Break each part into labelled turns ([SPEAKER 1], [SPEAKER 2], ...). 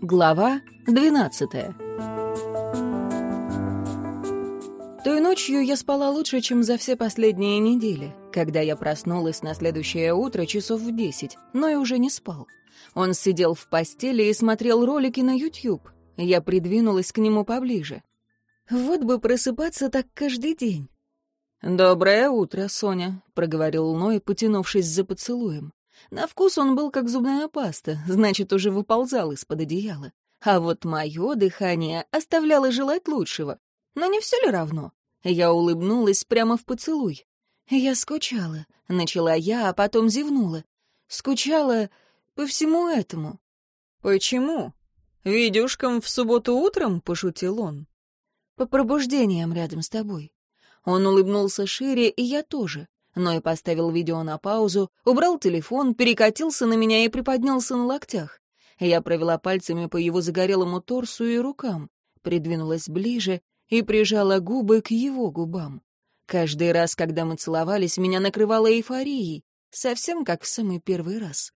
[SPEAKER 1] Глава двенадцатая Той ночью я спала лучше, чем за все последние недели, когда я проснулась на следующее утро часов в десять, но и уже не спал. Он сидел в постели и смотрел ролики на YouTube. Я придвинулась к нему поближе. Вот бы просыпаться так каждый день. «Доброе утро, Соня», — проговорил Ной, потянувшись за поцелуем. На вкус он был как зубная паста, значит, уже выползал из-под одеяла. А вот мое дыхание оставляло желать лучшего. Но не все ли равно? Я улыбнулась прямо в поцелуй. Я скучала, начала я, а потом зевнула. Скучала по всему этому. Почему? Видюшкам в субботу утром, пошутил он. По пробуждениям рядом с тобой. Он улыбнулся шире, и я тоже. Но и поставил видео на паузу, убрал телефон, перекатился на меня и приподнялся на локтях. Я провела пальцами по его загорелому торсу и рукам, придвинулась ближе и прижала губы к его губам. Каждый раз, когда мы целовались, меня накрывало эйфорией, совсем как в самый первый раз.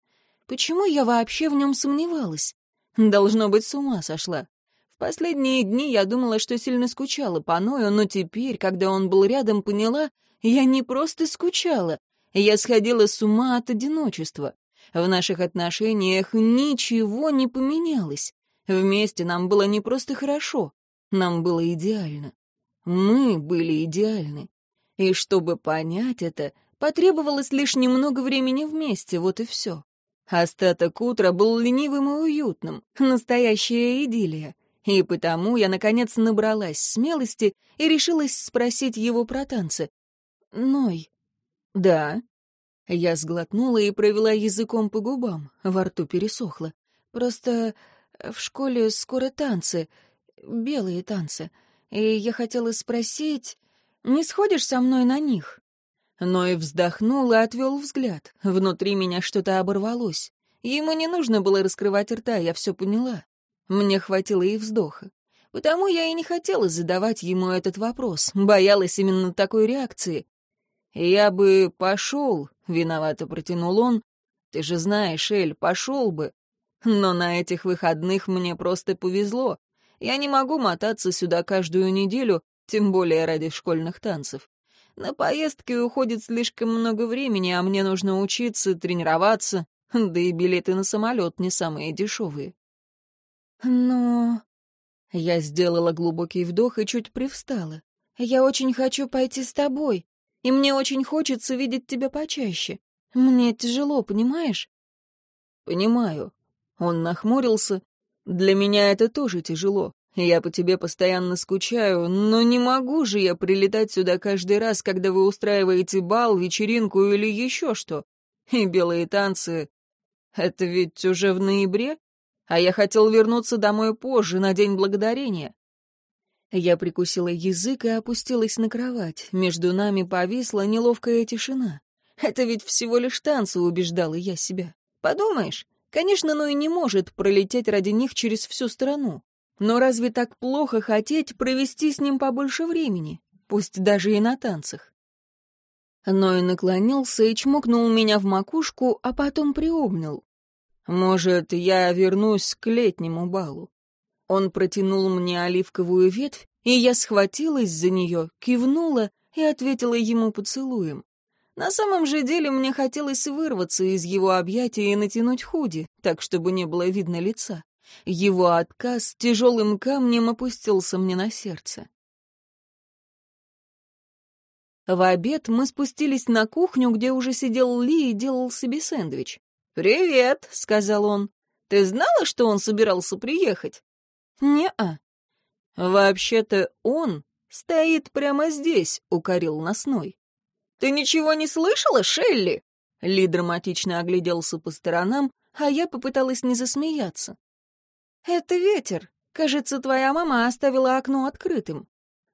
[SPEAKER 1] Почему я вообще в нем сомневалась? Должно быть, с ума сошла. В последние дни я думала, что сильно скучала по Ною, но теперь, когда он был рядом, поняла, я не просто скучала, я сходила с ума от одиночества. В наших отношениях ничего не поменялось. Вместе нам было не просто хорошо, нам было идеально. Мы были идеальны. И чтобы понять это, потребовалось лишь немного времени вместе, вот и все. Остаток утра был ленивым и уютным, настоящая идиллия. И потому я, наконец, набралась смелости и решилась спросить его про танцы. «Ной». «Да». Я сглотнула и провела языком по губам, во рту пересохло. «Просто в школе скоро танцы белые танцы, и я хотела спросить, не сходишь со мной на них?» Но и вздохнул и отвел взгляд. Внутри меня что-то оборвалось. Ему не нужно было раскрывать рта, я все поняла. Мне хватило и вздоха. Потому я и не хотела задавать ему этот вопрос, боялась именно такой реакции. «Я бы пошел», — виновато протянул он. «Ты же знаешь, Эль, пошел бы. Но на этих выходных мне просто повезло. Я не могу мотаться сюда каждую неделю, тем более ради школьных танцев. На поездки уходит слишком много времени, а мне нужно учиться, тренироваться, да и билеты на самолет не самые дешевые. Но... Я сделала глубокий вдох и чуть привстала. Я очень хочу пойти с тобой, и мне очень хочется видеть тебя почаще. Мне тяжело, понимаешь? Понимаю. Он нахмурился, для меня это тоже тяжело. Я по тебе постоянно скучаю, но не могу же я прилетать сюда каждый раз, когда вы устраиваете бал, вечеринку или еще что. И белые танцы... Это ведь уже в ноябре? А я хотел вернуться домой позже, на День Благодарения. Я прикусила язык и опустилась на кровать. Между нами повисла неловкая тишина. Это ведь всего лишь танцы, убеждала я себя. Подумаешь, Конечно, но и не может пролететь ради них через всю страну. Но разве так плохо хотеть провести с ним побольше времени, пусть даже и на танцах? Ной наклонился и чмокнул меня в макушку, а потом приобнял. «Может, я вернусь к летнему балу?» Он протянул мне оливковую ветвь, и я схватилась за нее, кивнула и ответила ему поцелуем. На самом же деле мне хотелось вырваться из его объятий и натянуть худи, так, чтобы не было видно лица. Его отказ тяжелым камнем опустился мне на сердце. В обед мы спустились на кухню, где уже сидел Ли и делал себе сэндвич. «Привет», — сказал он. «Ты знала, что он собирался приехать?» «Не-а». «Вообще-то он стоит прямо здесь», — укорил Носной. «Ты ничего не слышала, Шелли?» Ли драматично огляделся по сторонам, а я попыталась не засмеяться. «Это ветер. Кажется, твоя мама оставила окно открытым».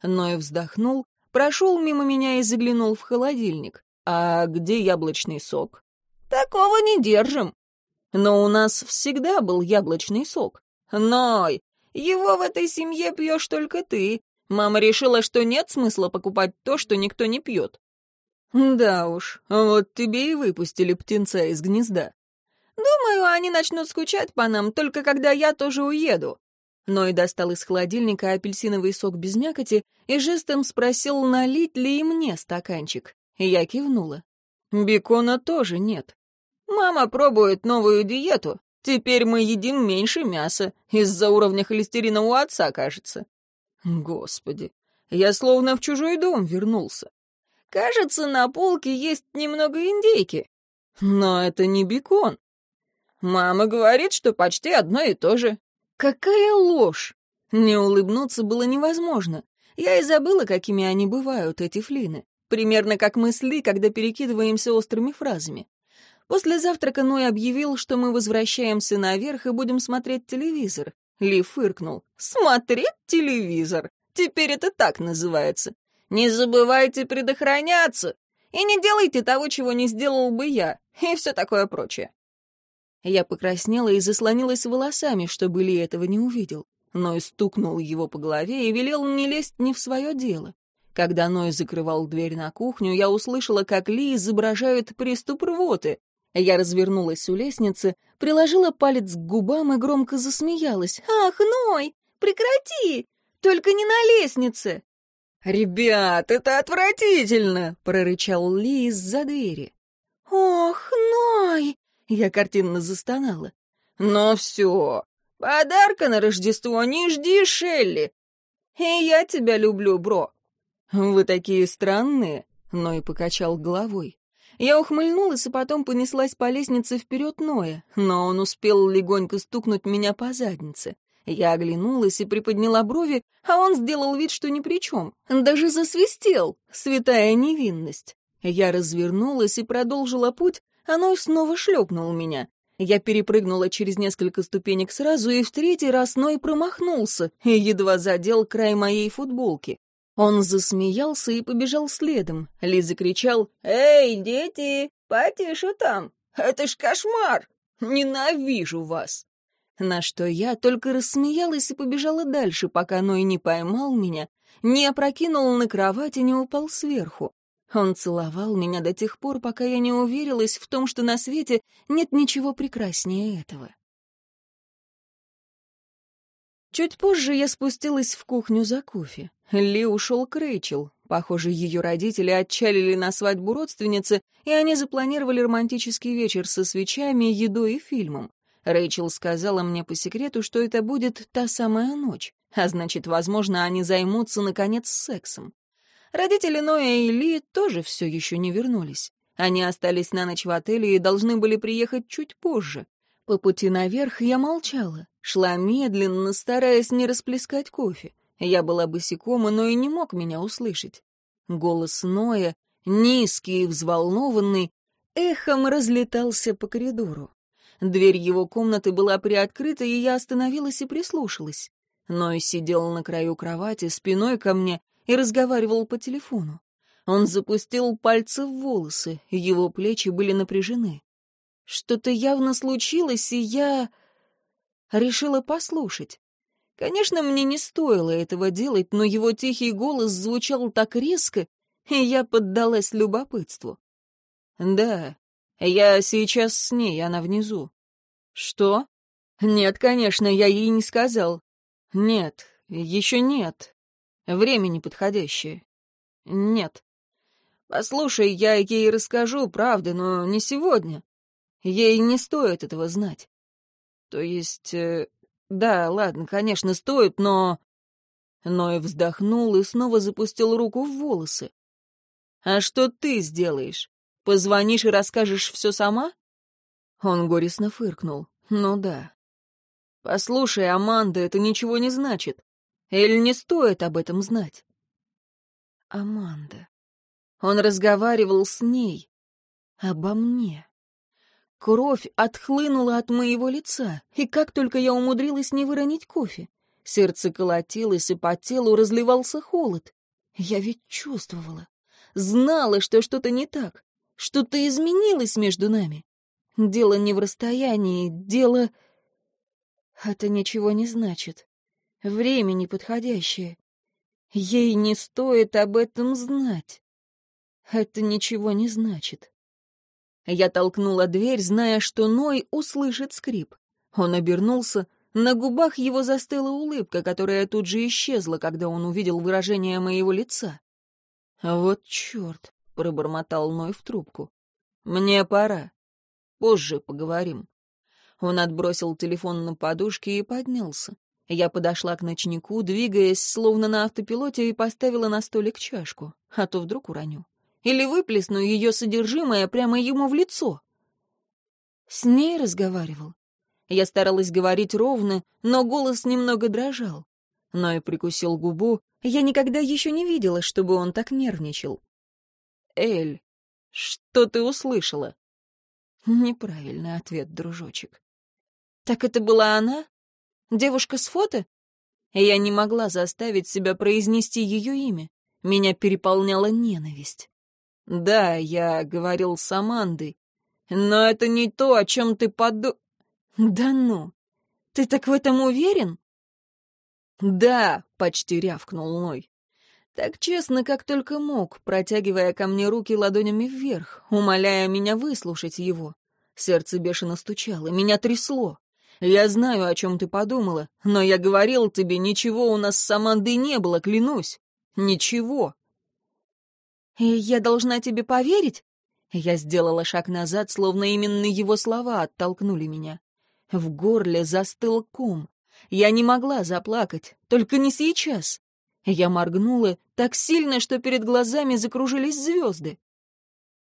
[SPEAKER 1] Ной вздохнул, прошел мимо меня и заглянул в холодильник. «А где яблочный сок?» «Такого не держим». «Но у нас всегда был яблочный сок». «Ной, его в этой семье пьешь только ты. Мама решила, что нет смысла покупать то, что никто не пьет. «Да уж, вот тебе и выпустили птенца из гнезда». Думаю, они начнут скучать по нам, только когда я тоже уеду. Ной достал из холодильника апельсиновый сок без мякоти и жестом спросил, налить ли и мне стаканчик. Я кивнула. Бекона тоже нет. Мама пробует новую диету. Теперь мы едим меньше мяса. Из-за уровня холестерина у отца, кажется. Господи, я словно в чужой дом вернулся. Кажется, на полке есть немного индейки. Но это не бекон. Мама говорит, что почти одно и то же. Какая ложь! Не улыбнуться было невозможно. Я и забыла, какими они бывают, эти флины. Примерно как мы с Ли, когда перекидываемся острыми фразами. После завтрака Ной объявил, что мы возвращаемся наверх и будем смотреть телевизор. Ли фыркнул. «Смотреть телевизор? Теперь это так называется. Не забывайте предохраняться. И не делайте того, чего не сделал бы я. И все такое прочее. Я покраснела и заслонилась волосами, чтобы Ли этого не увидел. Ной стукнул его по голове и велел не лезть не в свое дело. Когда Ной закрывал дверь на кухню, я услышала, как Ли изображает приступ рвоты. Я развернулась у лестницы, приложила палец к губам и громко засмеялась. «Ах, Ной, прекрати! Только не на лестнице!» «Ребят, это отвратительно!» — прорычал Ли из-за двери. «Ох, Ной!» Я картинно застонала. «Ну все, подарка на Рождество не жди, Шелли. И я тебя люблю, бро». «Вы такие странные», — Ной покачал головой. Я ухмыльнулась и потом понеслась по лестнице вперед Ноя, но он успел легонько стукнуть меня по заднице. Я оглянулась и приподняла брови, а он сделал вид, что ни при чем. Даже засвистел, святая невинность. Я развернулась и продолжила путь, оно снова шлепнул меня. Я перепрыгнула через несколько ступенек сразу и в третий раз Ной промахнулся и едва задел край моей футболки. Он засмеялся и побежал следом. Ли закричал «Эй, дети, потише там! Это ж кошмар! Ненавижу вас!» На что я только рассмеялась и побежала дальше, пока Ной не поймал меня, не опрокинул на кровать и не упал сверху. Он целовал меня до тех пор, пока я не уверилась в том, что на свете нет ничего прекраснее этого. Чуть позже я спустилась в кухню за кофе. Ли ушел к Рэйчел. Похоже, ее родители отчалили на свадьбу родственницы, и они запланировали романтический вечер со свечами, едой и фильмом. Рэйчел сказала мне по секрету, что это будет та самая ночь, а значит, возможно, они займутся, наконец, сексом. Родители Ноя и Ли тоже все еще не вернулись. Они остались на ночь в отеле и должны были приехать чуть позже. По пути наверх я молчала, шла медленно, стараясь не расплескать кофе. Я была босиком, и не мог меня услышать. Голос Ноя, низкий и взволнованный, эхом разлетался по коридору. Дверь его комнаты была приоткрыта, и я остановилась и прислушалась. Ной сидел на краю кровати, спиной ко мне, и разговаривал по телефону. Он запустил пальцы в волосы, его плечи были напряжены. Что-то явно случилось, и я решила послушать. Конечно, мне не стоило этого делать, но его тихий голос звучал так резко, и я поддалась любопытству. «Да, я сейчас с ней, она внизу». «Что?» «Нет, конечно, я ей не сказал». «Нет, еще нет. Время неподходящее. Нет. Послушай, я ей расскажу, правда, но не сегодня. Ей не стоит этого знать. То есть, э, да, ладно, конечно, стоит, но... Ной вздохнул и снова запустил руку в волосы. «А что ты сделаешь? Позвонишь и расскажешь все сама?» Он горестно фыркнул. «Ну да». «Послушай, Аманда, это ничего не значит. Эль не стоит об этом знать. Аманда. Он разговаривал с ней. Обо мне. Кровь отхлынула от моего лица, и как только я умудрилась не выронить кофе. Сердце колотилось, и по телу разливался холод. Я ведь чувствовала, знала, что что-то не так, что-то изменилось между нами. Дело не в расстоянии, дело... Это ничего не значит. Время неподходящее. Ей не стоит об этом знать. Это ничего не значит. Я толкнула дверь, зная, что Ной услышит скрип. Он обернулся, на губах его застыла улыбка, которая тут же исчезла, когда он увидел выражение моего лица. «Вот черт!» — пробормотал Ной в трубку. «Мне пора. Позже поговорим». Он отбросил телефон на подушке и поднялся. Я подошла к ночнику, двигаясь, словно на автопилоте, и поставила на столик чашку, а то вдруг уроню. Или выплесну ее содержимое прямо ему в лицо. С ней разговаривал. Я старалась говорить ровно, но голос немного дрожал. Но и прикусил губу. Я никогда еще не видела, чтобы он так нервничал. «Эль, что ты услышала?» Неправильный ответ, дружочек. «Так это была она?» Девушка с фото? Я не могла заставить себя произнести ее имя. Меня переполняла ненависть. Да, я говорил с Амандой. Но это не то, о чем ты поду... Да ну! Ты так в этом уверен? Да, почти рявкнул Ной. Так честно, как только мог, протягивая ко мне руки ладонями вверх, умоляя меня выслушать его. Сердце бешено стучало, меня трясло. Я знаю, о чем ты подумала, но я говорил тебе, ничего у нас с Амандой не было, клянусь. Ничего. И я должна тебе поверить? Я сделала шаг назад, словно именно его слова оттолкнули меня. В горле застыл ком. Я не могла заплакать, только не сейчас. Я моргнула так сильно, что перед глазами закружились звезды.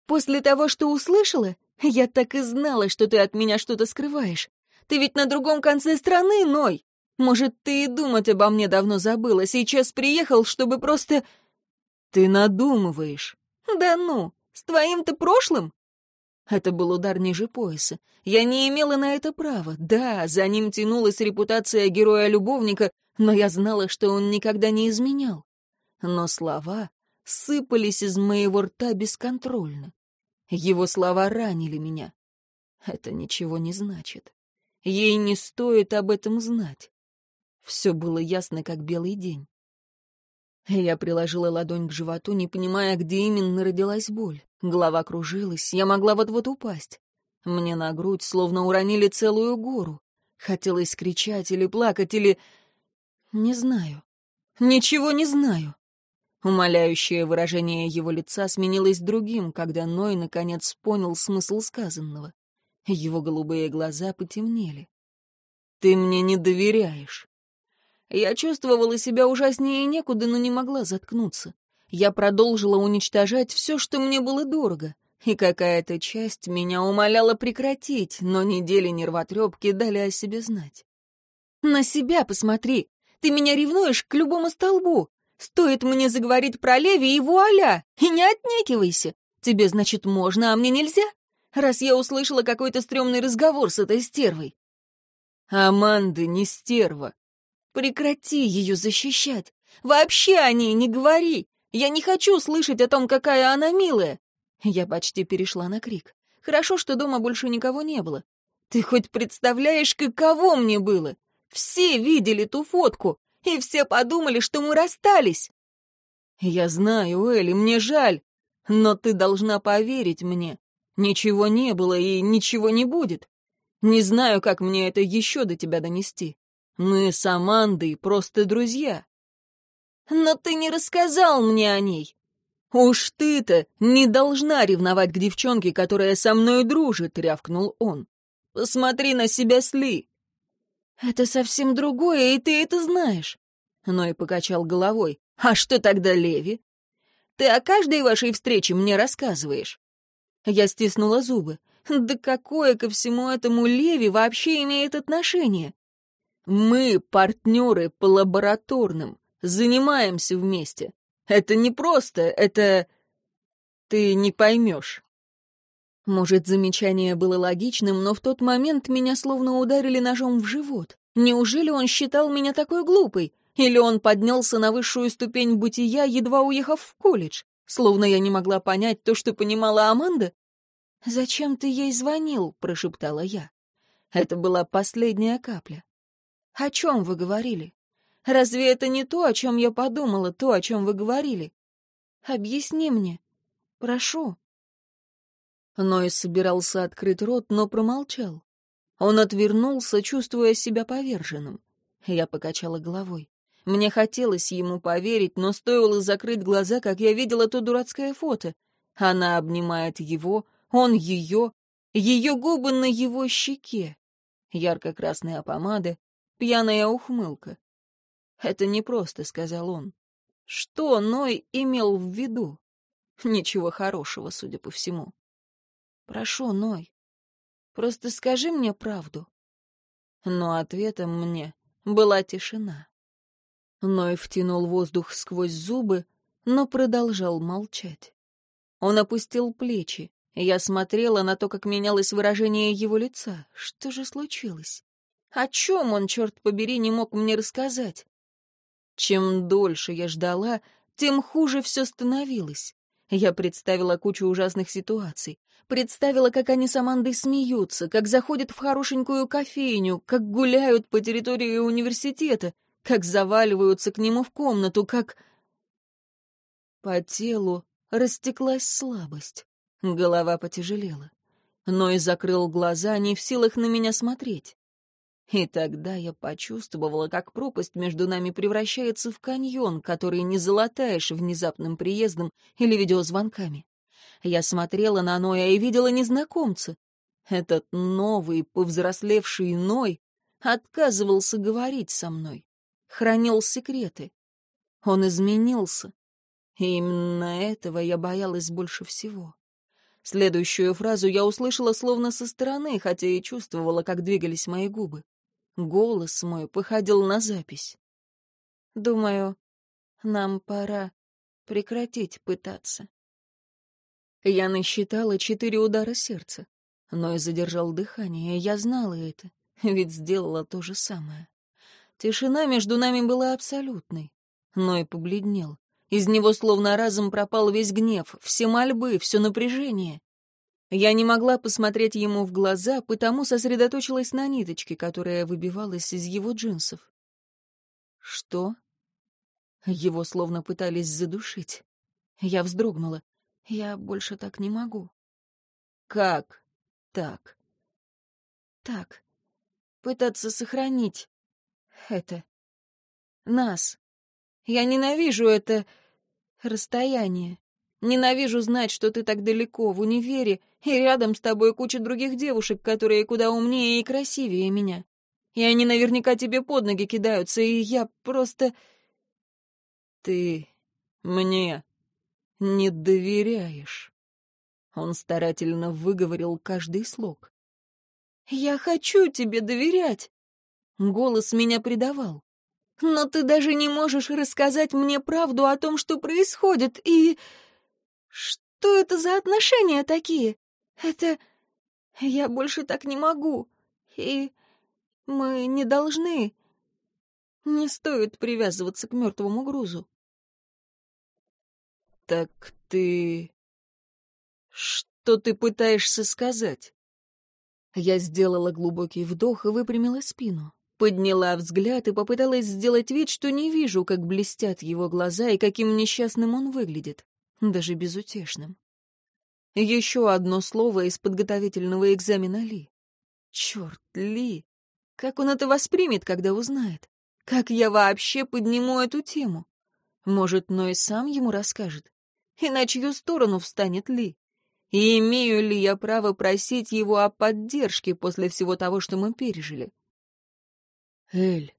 [SPEAKER 1] После того, что услышала, я так и знала, что ты от меня что-то скрываешь. Ты ведь на другом конце страны, Ной. Может, ты и думать обо мне давно забыла, сейчас приехал, чтобы просто... Ты надумываешь. Да ну, с твоим-то прошлым? Это был удар ниже пояса. Я не имела на это права. Да, за ним тянулась репутация героя-любовника, но я знала, что он никогда не изменял. Но слова сыпались из моего рта бесконтрольно. Его слова ранили меня. Это ничего не значит. Ей не стоит об этом знать. Все было ясно, как белый день. Я приложила ладонь к животу, не понимая, где именно родилась боль. Голова кружилась, я могла вот-вот упасть. Мне на грудь словно уронили целую гору. Хотелось кричать или плакать, или... Не знаю. Ничего не знаю. Умоляющее выражение его лица сменилось другим, когда Ной наконец понял смысл сказанного. Его голубые глаза потемнели. «Ты мне не доверяешь». Я чувствовала себя ужаснее некуда, но не могла заткнуться. Я продолжила уничтожать все, что мне было дорого. И какая-то часть меня умоляла прекратить, но недели нервотрепки дали о себе знать. «На себя посмотри! Ты меня ревнуешь к любому столбу! Стоит мне заговорить про Леви и вуаля! И не отнекивайся! Тебе, значит, можно, а мне нельзя? раз я услышала какой-то стрёмный разговор с этой стервой. Аманда не стерва. Прекрати ее защищать. Вообще о ней не говори. Я не хочу слышать о том, какая она милая. Я почти перешла на крик. Хорошо, что дома больше никого не было. Ты хоть представляешь, каково мне было? Все видели ту фотку, и все подумали, что мы расстались. Я знаю, Элли, мне жаль, но ты должна поверить мне. Ничего не было и ничего не будет. Не знаю, как мне это еще до тебя донести. Мы с Амандой просто друзья. Но ты не рассказал мне о ней. Уж ты-то не должна ревновать к девчонке, которая со мной дружит, рявкнул он. Посмотри на себя, Сли. Это совсем другое, и ты это знаешь. Ной покачал головой. А что тогда Леви? Ты о каждой вашей встрече мне рассказываешь. Я стиснула зубы. Да какое ко всему этому Леви вообще имеет отношение? Мы партнеры по лабораторным, занимаемся вместе. Это не просто, это... Ты не поймешь. Может, замечание было логичным, но в тот момент меня словно ударили ножом в живот. Неужели он считал меня такой глупой? Или он поднялся на высшую ступень бытия, едва уехав в колледж? Словно я не могла понять то, что понимала Аманда. «Зачем ты ей звонил?» — прошептала я. Это была последняя капля. «О чем вы говорили? Разве это не то, о чем я подумала, то, о чем вы говорили? Объясни мне. Прошу». Ной собирался открыть рот, но промолчал. Он отвернулся, чувствуя себя поверженным. Я покачала головой. Мне хотелось ему поверить, но стоило закрыть глаза, как я видела то дурацкое фото. Она обнимает его, он ее, ее губы на его щеке. Ярко-красная помада, пьяная ухмылка. «Это непросто», — сказал он. Что Ной имел в виду? Ничего хорошего, судя по всему. «Прошу, Ной, просто скажи мне правду». Но ответом мне была тишина. Ной втянул воздух сквозь зубы, но продолжал молчать. Он опустил плечи. Я смотрела на то, как менялось выражение его лица. Что же случилось? О чем он, черт побери, не мог мне рассказать? Чем дольше я ждала, тем хуже все становилось. Я представила кучу ужасных ситуаций. Представила, как они с Амандой смеются, как заходят в хорошенькую кофейню, как гуляют по территории университета, как заваливаются к нему в комнату, как... По телу растеклась слабость. Голова потяжелела. Ной закрыл глаза, не в силах на меня смотреть. И тогда я почувствовала, как пропасть между нами превращается в каньон, который не залатаешь внезапным приездом или видеозвонками. Я смотрела на Ноя и видела незнакомца. Этот новый, повзрослевший Ной отказывался говорить со мной, хранил секреты. Он изменился. И именно этого я боялась больше всего. Следующую фразу я услышала словно со стороны, хотя и чувствовала, как двигались мои губы. Голос мой походил на запись. Думаю, нам пора прекратить пытаться. Я насчитала четыре удара сердца, но и задержал дыхание. Я знала это, ведь сделала то же самое. Тишина между нами была абсолютной. но и побледнел. Из него словно разом пропал весь гнев, все мольбы, все напряжение. Я не могла посмотреть ему в глаза, потому сосредоточилась на ниточке, которая выбивалась из его джинсов. «Что?» Его словно пытались задушить. Я вздрогнула. Я больше так не могу. «Как так?» «Так. Пытаться сохранить это. Нас. Я ненавижу это расстояние. Ненавижу знать, что ты так далеко, в универе, и рядом с тобой куча других девушек, которые куда умнее и красивее меня. И они наверняка тебе под ноги кидаются, и я просто... Ты мне не доверяешь. Он старательно выговорил каждый слог. «Я хочу тебе доверять!» Голос меня предавал. «Но ты даже не можешь рассказать мне правду о том, что происходит, и...» Что это за отношения такие? Это... Я больше так не могу. И мы не должны... Не стоит привязываться к мертвому грузу. Так ты... Что ты пытаешься сказать? Я сделала глубокий вдох и выпрямила спину. Подняла взгляд и попыталась сделать вид, что не вижу, как блестят его глаза и каким несчастным он выглядит даже безутешным. Еще одно слово из подготовительного экзамена Ли. Черт, Ли! Как он это воспримет, когда узнает? Как я вообще подниму эту тему? Может, Ной сам ему расскажет? И на чью сторону встанет Ли? И имею ли я право просить его о поддержке после всего того, что мы пережили? Эль,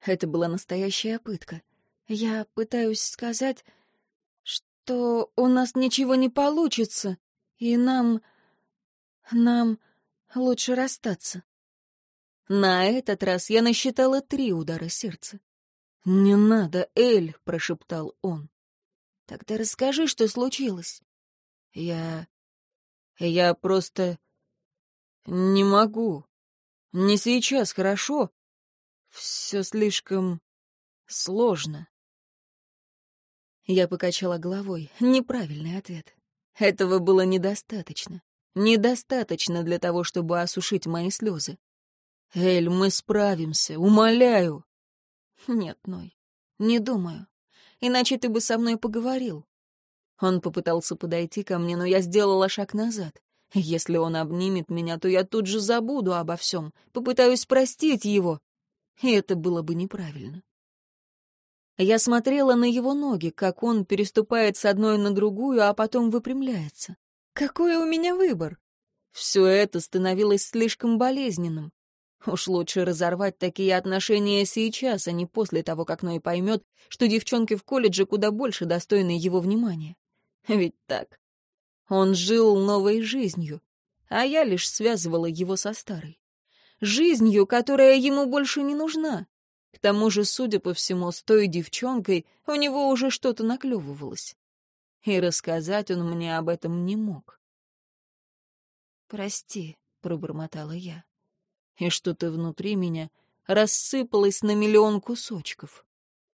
[SPEAKER 1] это была настоящая пытка. Я пытаюсь сказать то у нас ничего не получится, и нам... нам лучше расстаться. На этот раз я насчитала три удара сердца. «Не надо, Эль!» — прошептал он. «Тогда расскажи, что случилось». «Я... я просто... не могу. Не сейчас, хорошо? Все слишком сложно». Я покачала головой. Неправильный ответ. Этого было недостаточно. Недостаточно для того, чтобы осушить мои слезы. «Эль, мы справимся, умоляю!» «Нет, Ной, не думаю. Иначе ты бы со мной поговорил». Он попытался подойти ко мне, но я сделала шаг назад. Если он обнимет меня, то я тут же забуду обо всем, попытаюсь простить его. И это было бы неправильно. Я смотрела на его ноги, как он переступает с одной на другую, а потом выпрямляется. Какой у меня выбор? Все это становилось слишком болезненным. Уж лучше разорвать такие отношения сейчас, а не после того, как Ной поймет, что девчонки в колледже куда больше достойны его внимания. Ведь так. Он жил новой жизнью, а я лишь связывала его со старой. Жизнью, которая ему больше не нужна. К тому же, судя по всему, с той девчонкой у него уже что-то наклевывалось. И рассказать он мне об этом не мог. «Прости», — пробормотала я и что-то внутри меня рассыпалось на миллион кусочков.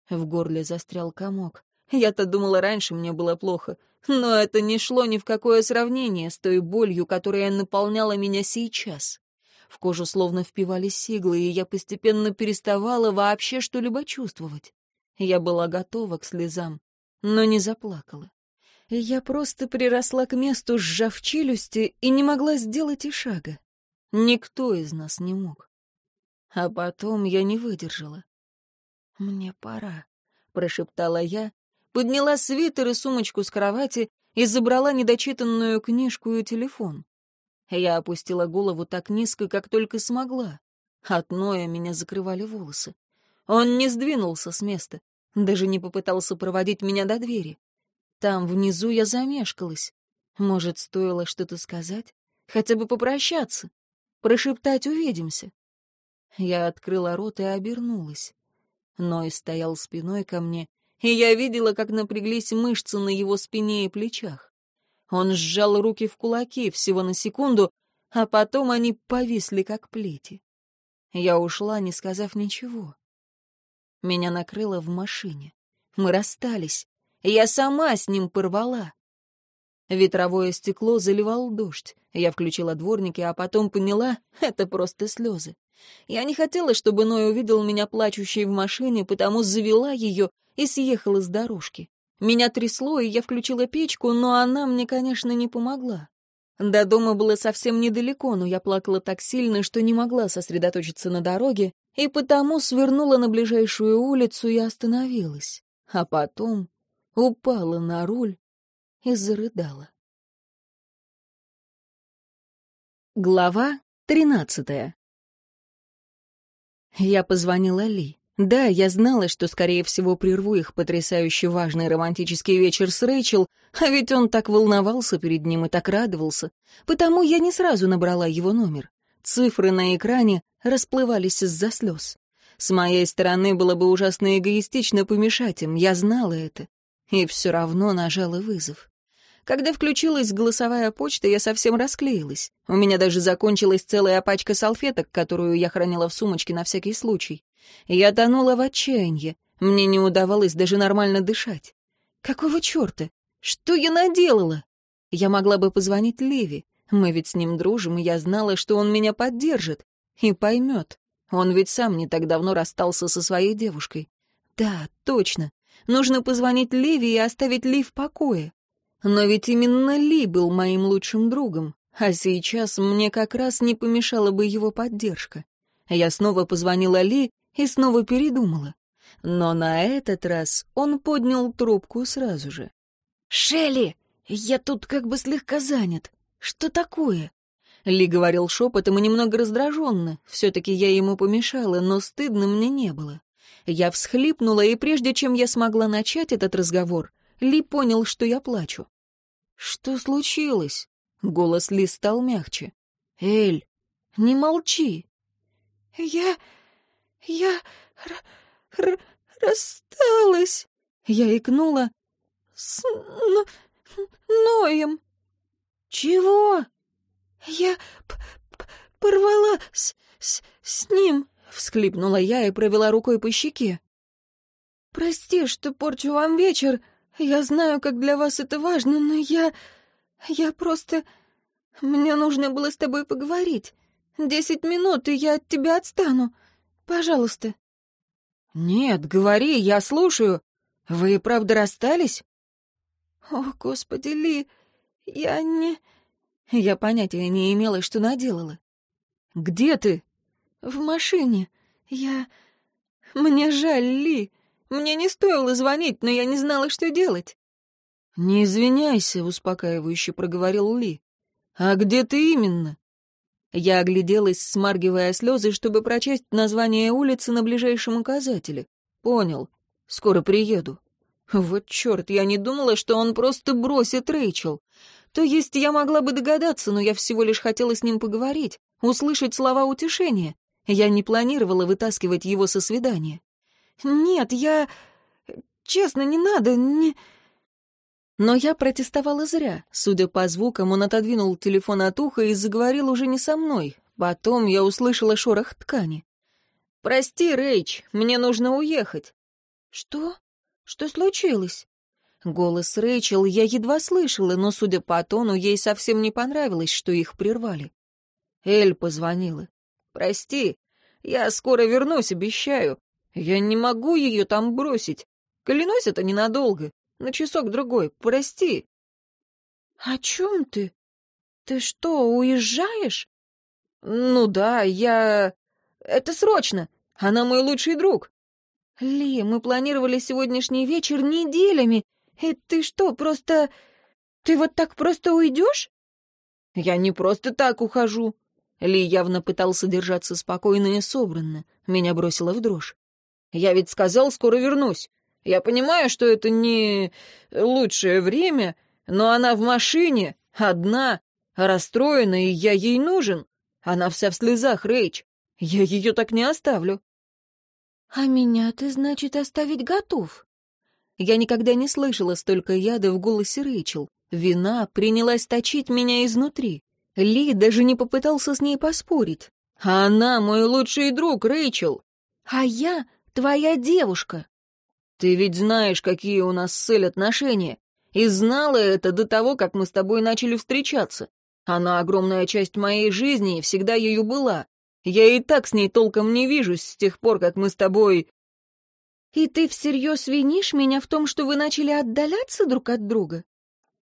[SPEAKER 1] В горле застрял комок. Я-то думала, раньше мне было плохо, но это не шло ни в какое сравнение с той болью, которая наполняла меня сейчас. В кожу словно впивались иглы, и я постепенно переставала вообще что-либо чувствовать. Я была готова к слезам, но не заплакала. Я просто приросла к месту, сжав челюсти, и не могла сделать и шага. Никто из нас не мог. А потом я не выдержала. «Мне пора», — прошептала я, подняла свитер и сумочку с кровати и забрала недочитанную книжку и телефон. Я опустила голову так низко, как только смогла. От Ноя меня закрывали волосы. Он не сдвинулся с места, даже не попытался проводить меня до двери. Там внизу я замешкалась. Может, стоило что-то сказать? Хотя бы попрощаться? прошептать «увидимся». Я открыла рот и обернулась. Ной стоял спиной ко мне, и я видела, как напряглись мышцы на его спине и плечах. Он сжал руки в кулаки всего на секунду, а потом они повисли, как плети. Я ушла, не сказав ничего. Меня накрыло в машине. Мы расстались. Я сама с ним порвала. Ветровое стекло заливал дождь. Я включила дворники, а потом поняла — это просто слезы. Я не хотела, чтобы Ной увидел меня плачущей в машине, потому завела ее и съехала с дорожки. Меня трясло, и я включила печку, но она мне, конечно, не помогла. До дома было совсем недалеко, но я плакала так сильно, что не могла сосредоточиться на дороге, и потому свернула на ближайшую улицу и остановилась. А потом упала на руль и зарыдала. Глава тринадцатая Я позвонила Ли. Да, я знала, что, скорее всего, прерву их потрясающе важный романтический вечер с Рэйчел, а ведь он так волновался перед ним и так радовался. Потому я не сразу набрала его номер. Цифры на экране расплывались из-за слез. С моей стороны было бы ужасно эгоистично помешать им, я знала это. И все равно нажала вызов. Когда включилась голосовая почта, я совсем расклеилась. У меня даже закончилась целая пачка салфеток, которую я хранила в сумочке на всякий случай. Я тонула в отчаянии. Мне не удавалось даже нормально дышать. Какого черта? Что я наделала? Я могла бы позвонить Леви. Мы ведь с ним дружим, и я знала, что он меня поддержит. И поймет. Он ведь сам не так давно расстался со своей девушкой. Да, точно. Нужно позвонить Леви и оставить Ли в покое. Но ведь именно Ли был моим лучшим другом, а сейчас мне как раз не помешала бы его поддержка. Я снова позвонила Ли и снова передумала. Но на этот раз он поднял трубку сразу же. «Шелли, я тут как бы слегка занят. Что такое?» Ли говорил шепотом и немного раздраженно. Все-таки я ему помешала, но стыдно мне не было. Я всхлипнула, и прежде чем я смогла начать этот разговор, Ли понял, что я плачу. «Что случилось?» Голос Ли стал мягче. «Эль, не молчи!» «Я... я... Рассталась!» Я икнула. «С... Н... Ноем!» «Чего?» «Я... Порвала с... с... с ним!» — всхлипнула я и провела рукой по щеке. «Прости, что порчу вам вечер!» Я знаю, как для вас это важно, но я... Я просто... Мне нужно было с тобой поговорить. Десять минут, и я от тебя отстану. Пожалуйста». «Нет, говори, я слушаю. Вы правда расстались?» «О, Господи, Ли, я не... Я понятия не имела, что наделала.
[SPEAKER 2] «Где ты?»
[SPEAKER 1] «В машине. Я... Мне жаль, Ли. Мне не стоило звонить, но я не знала, что делать».
[SPEAKER 2] «Не извиняйся», — успокаивающе проговорил Ли. «А где ты именно?»
[SPEAKER 1] Я огляделась, смаргивая слезы, чтобы прочесть название улицы на ближайшем указателе. Понял. Скоро приеду. Вот черт, я не думала, что он просто бросит Рэйчел. То есть я могла бы догадаться, но я всего лишь хотела с ним поговорить, услышать слова утешения. Я не планировала вытаскивать его со свидания. «Нет, я... Честно, не надо, не...» Но я протестовала зря. Судя по звукам, он отодвинул телефон от уха и заговорил уже не со мной. Потом я услышала шорох ткани. «Прости, Рэйч, мне нужно уехать». «Что? Что случилось?» Голос Рэйчел я едва слышала, но, судя по тону, ей совсем не понравилось, что их прервали. Эль позвонила. «Прости, я скоро вернусь, обещаю. Я не могу ее там бросить. Клянусь, это ненадолго. На часок-другой, прости». «О чем ты? Ты что, уезжаешь?» «Ну да, я... Это срочно. Она мой лучший друг». «Ли, мы планировали сегодняшний вечер неделями. И ты что, просто... Ты вот так просто уйдешь?» «Я не просто так ухожу». Ли явно пытался держаться спокойно и собранно. Меня бросило в дрожь. «Я ведь сказал, скоро вернусь. Я понимаю, что это не лучшее время, но она в машине, одна, расстроена, и я ей нужен. Она вся в слезах, Рэйч. Я ее так не оставлю. А меня ты, значит, оставить готов? Я никогда не слышала столько яда в голосе Рэйчел. Вина принялась точить меня изнутри. Ли даже не попытался с ней поспорить. Она мой лучший друг, Рэйчел. А я твоя девушка. Ты ведь знаешь, какие у нас с Эль отношения. И знала это до того, как мы с тобой начали встречаться. Она огромная часть моей жизни и всегда ею была. Я и так с ней толком не вижусь с тех пор, как мы с тобой... И ты всерьез винишь меня в том, что вы начали отдаляться друг от друга?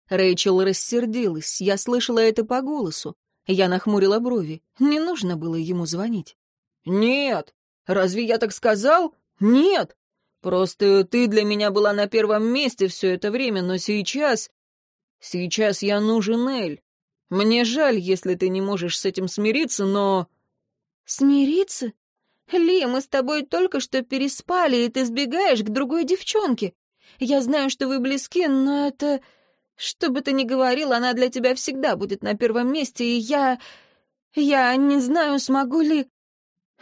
[SPEAKER 1] Рэйчел рассердилась, я слышала это по голосу. Я нахмурила брови. Не нужно было ему звонить. «Нет! Разве я так сказал? Нет! Просто ты для меня была на первом месте все это время, но сейчас... Сейчас я нужен Эль. Мне жаль, если ты не можешь с этим смириться, но...» «Смириться? Ли, мы с тобой только что переспали, и ты сбегаешь к другой девчонке. Я знаю, что вы близки, но это... Что бы ты ни говорил, она для тебя всегда будет на первом месте, и я... Я не знаю, смогу ли...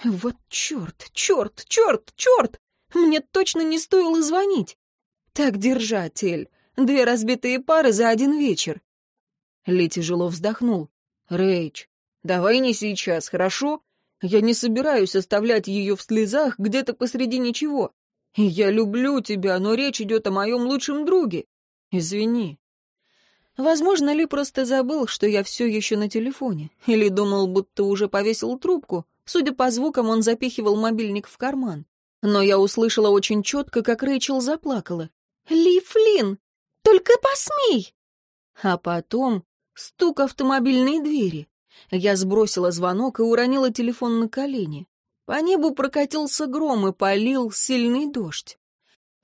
[SPEAKER 1] Вот черт, черт, черт, черт! Мне точно не стоило звонить. Так держать, Эль. Две разбитые пары за один вечер. Ли тяжело вздохнул. Рэйч, давай не сейчас, хорошо? Я не собираюсь оставлять ее в слезах где-то посреди ничего. Я люблю тебя, но речь идет о моем лучшем друге. Извини. Возможно, Ли просто забыл, что я все еще на телефоне, или думал, будто уже повесил трубку. Судя по звукам, он запихивал мобильник в карман. Но я услышала очень четко, как Рэйчел заплакала. «Ли Флинн, только посмей!» А потом стук автомобильной двери. Я сбросила звонок и уронила телефон на колени. По небу прокатился гром и полил сильный дождь.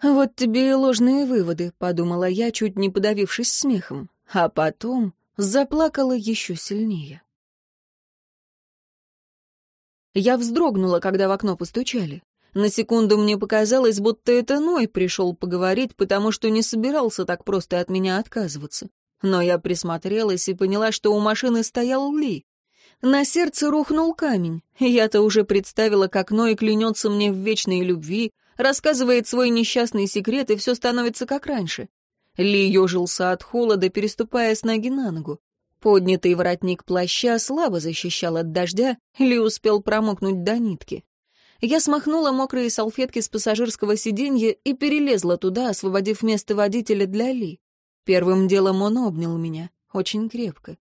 [SPEAKER 1] «Вот тебе и ложные выводы», — подумала я, чуть не подавившись смехом. А потом заплакала еще сильнее. Я вздрогнула, когда в окно постучали. На секунду мне показалось, будто это Ной пришел поговорить, потому что не собирался так просто от меня отказываться. Но я присмотрелась и поняла, что у машины стоял Ли. На сердце рухнул камень. Я-то уже представила, как Ной клянется мне в вечной любви, рассказывает свой несчастный секрет, и все становится как раньше. Ли ежился от холода, переступая с ноги на ногу. Поднятый воротник плаща слабо защищал от дождя, Ли успел промокнуть до нитки. Я смахнула мокрые салфетки с пассажирского сиденья и перелезла туда, освободив место водителя для Ли. Первым делом он обнял меня, очень крепко.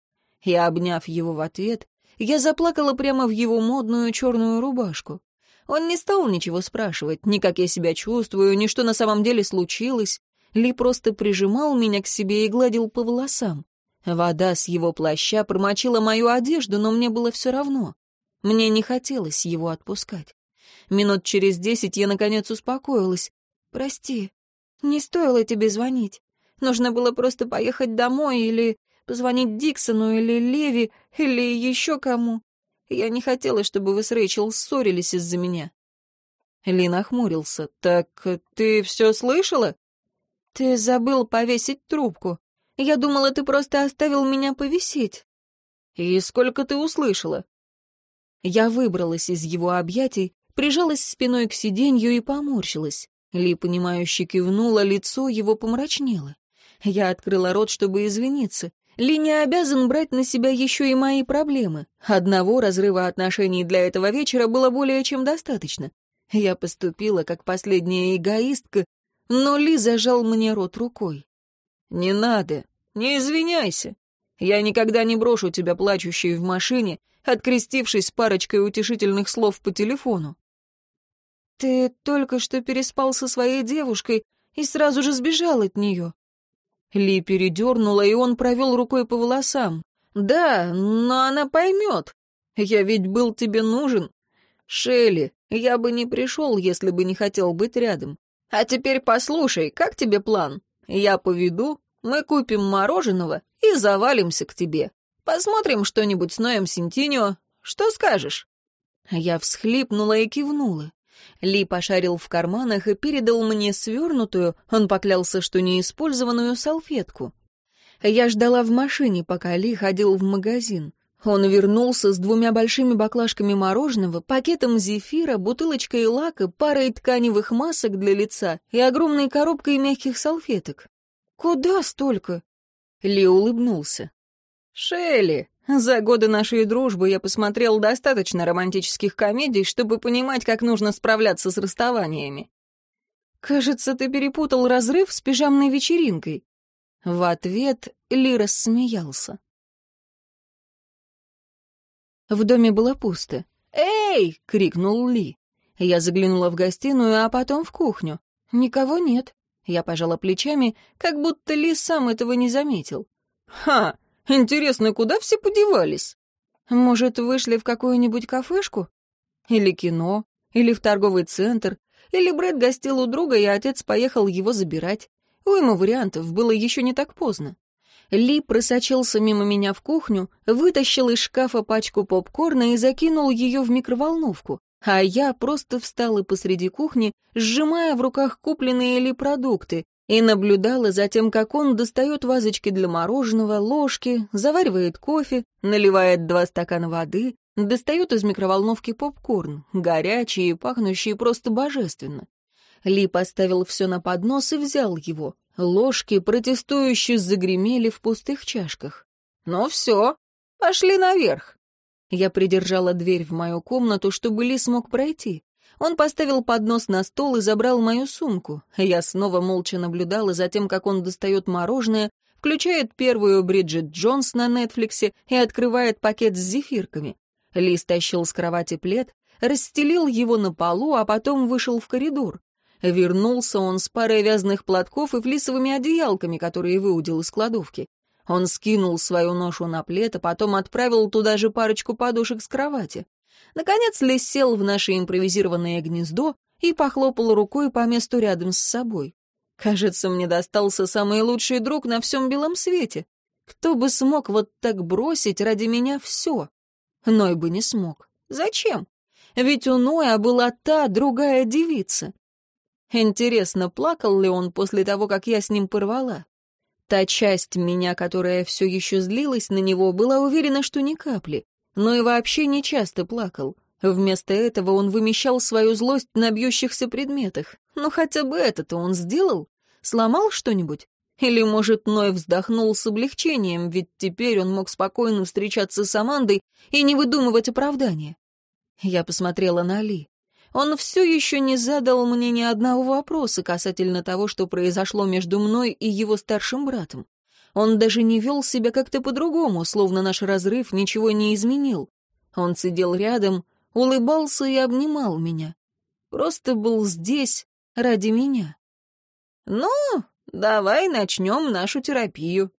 [SPEAKER 1] И, обняв его в ответ, я заплакала прямо в его модную черную рубашку. Он не стал ничего спрашивать, ни как я себя чувствую, ни что на самом деле случилось. Ли просто прижимал меня к себе и гладил по волосам. Вода с его плаща промочила мою одежду, но мне было все равно. Мне не хотелось его отпускать. Минут через десять я, наконец, успокоилась. «Прости, не стоило тебе звонить. Нужно было просто поехать домой или позвонить Диксону или Леви или еще кому. Я не хотела, чтобы вы с Рэйчел ссорились из-за меня». Ли нахмурился. «Так ты все слышала?» «Ты забыл повесить трубку. Я думала, ты просто оставил меня повисеть». «И сколько ты услышала?» Я выбралась из его объятий, прижалась спиной к сиденью и поморщилась. Ли, понимающе кивнула, лицо его помрачнело. Я открыла рот, чтобы извиниться. Ли не обязан брать на себя еще и мои проблемы. Одного разрыва отношений для этого вечера было более чем достаточно. Я поступила как последняя эгоистка, но Ли зажал мне рот рукой. «Не надо, не извиняйся. Я никогда не брошу тебя плачущей в машине, открестившись парочкой утешительных слов по телефону. «Ты только что переспал со своей девушкой и сразу же сбежал от нее». Ли передернула, и он провел рукой по волосам. «Да, но она поймет. Я ведь был тебе нужен. Шелли, я бы не пришел, если бы не хотел быть рядом. А теперь послушай, как тебе план? Я поведу, мы купим мороженого и завалимся к тебе. Посмотрим что-нибудь с Ноем Сентинио. Что скажешь?» Я всхлипнула и кивнула. Ли пошарил в карманах и передал мне свернутую, он поклялся, что неиспользованную салфетку. Я ждала в машине, пока Ли ходил в магазин. Он вернулся с двумя большими баклажками мороженого, пакетом зефира, бутылочкой лака, парой тканевых масок для лица и огромной коробкой мягких салфеток. «Куда столько?» Ли улыбнулся. «Шелли, за годы нашей дружбы я посмотрел достаточно романтических комедий, чтобы понимать, как нужно справляться с расставаниями. Кажется, ты перепутал разрыв с пижамной вечеринкой». В ответ Ли рассмеялся. В доме было пусто. «Эй!» — крикнул Ли. Я заглянула в гостиную, а потом в кухню. Никого нет. Я пожала плечами, как будто Ли сам этого не заметил. «Ха! Интересно, куда все подевались? Может, вышли в какую-нибудь кафешку? Или кино? Или в торговый центр? Или Брэд гостил у друга, и отец поехал его забирать? Уйма вариантов, было еще не так поздно. Ли просочился мимо меня в кухню, вытащил из шкафа пачку попкорна и закинул ее в микроволновку, а я просто встала посреди кухни, сжимая в руках купленные Ли продукты, и наблюдала за тем, как он достает вазочки для мороженого, ложки, заваривает кофе, наливает два стакана воды, достает из микроволновки попкорн, горячий и пахнущий просто божественно. Ли поставил все на поднос и взял его. Ложки протестующе загремели в пустых чашках. «Ну все, пошли наверх». Я придержала дверь в мою комнату, чтобы Ли смог пройти. Он поставил поднос на стол и забрал мою сумку. Я снова молча наблюдала за тем, как он достает мороженое, включает первую Бриджит Джонс на Нетфликсе и открывает пакет с зефирками. Ли стащил с кровати плед, расстелил его на полу, а потом вышел в коридор. Вернулся он с парой вязаных платков и флисовыми одеялками, которые выудил из кладовки. Он скинул свою ношу на плед, а потом отправил туда же парочку подушек с кровати. Наконец Лис сел в наше импровизированное гнездо и похлопал рукой по месту рядом с собой. Кажется, мне достался самый лучший друг на всем белом свете. Кто бы смог вот так бросить ради меня все? Ной бы не смог. Зачем? Ведь у Ноя была та другая девица. Интересно, плакал ли он после того, как я с ним порвала? Та часть меня, которая все еще злилась на него, была уверена, что ни капли но и вообще не часто плакал. Вместо этого он вымещал свою злость на бьющихся предметах. Но хотя бы это-то он сделал? Сломал что-нибудь? Или, может, Ной вздохнул с облегчением, ведь теперь он мог спокойно встречаться с Амандой и не выдумывать оправдания. Я посмотрела на Али. Он все еще не задал мне ни одного вопроса касательно того, что произошло между мной и его старшим братом. Он даже не вел себя как-то по-другому, словно наш разрыв ничего не изменил. Он сидел рядом, улыбался и обнимал меня. Просто был здесь ради меня. «Ну, давай начнем нашу терапию».